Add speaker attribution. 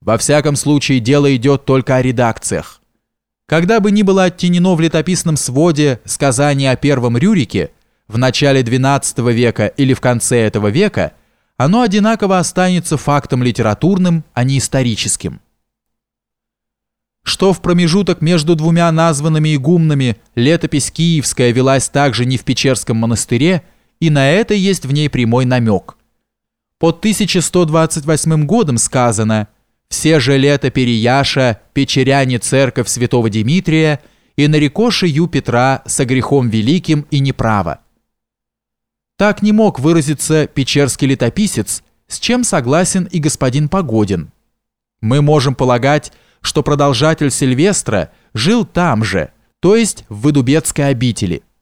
Speaker 1: Во всяком случае, дело идет только о редакциях. Когда бы ни было оттенено в летописном своде сказание о первом Рюрике в начале XII века или в конце этого века, оно одинаково останется фактом литературным, а не историческим. Что в промежуток между двумя названными игумнами летопись киевская велась также не в Печерском монастыре, и на это есть в ней прямой намек. Под 1128 годом сказано «Все же лето Переяша, печеряне церковь святого Дмитрия и нарекоши ю Петра со грехом великим и неправо». Так не мог выразиться печерский летописец, с чем согласен и господин Погодин. Мы можем полагать, что продолжатель Сильвестра жил там же, то есть в Выдубецкой обители –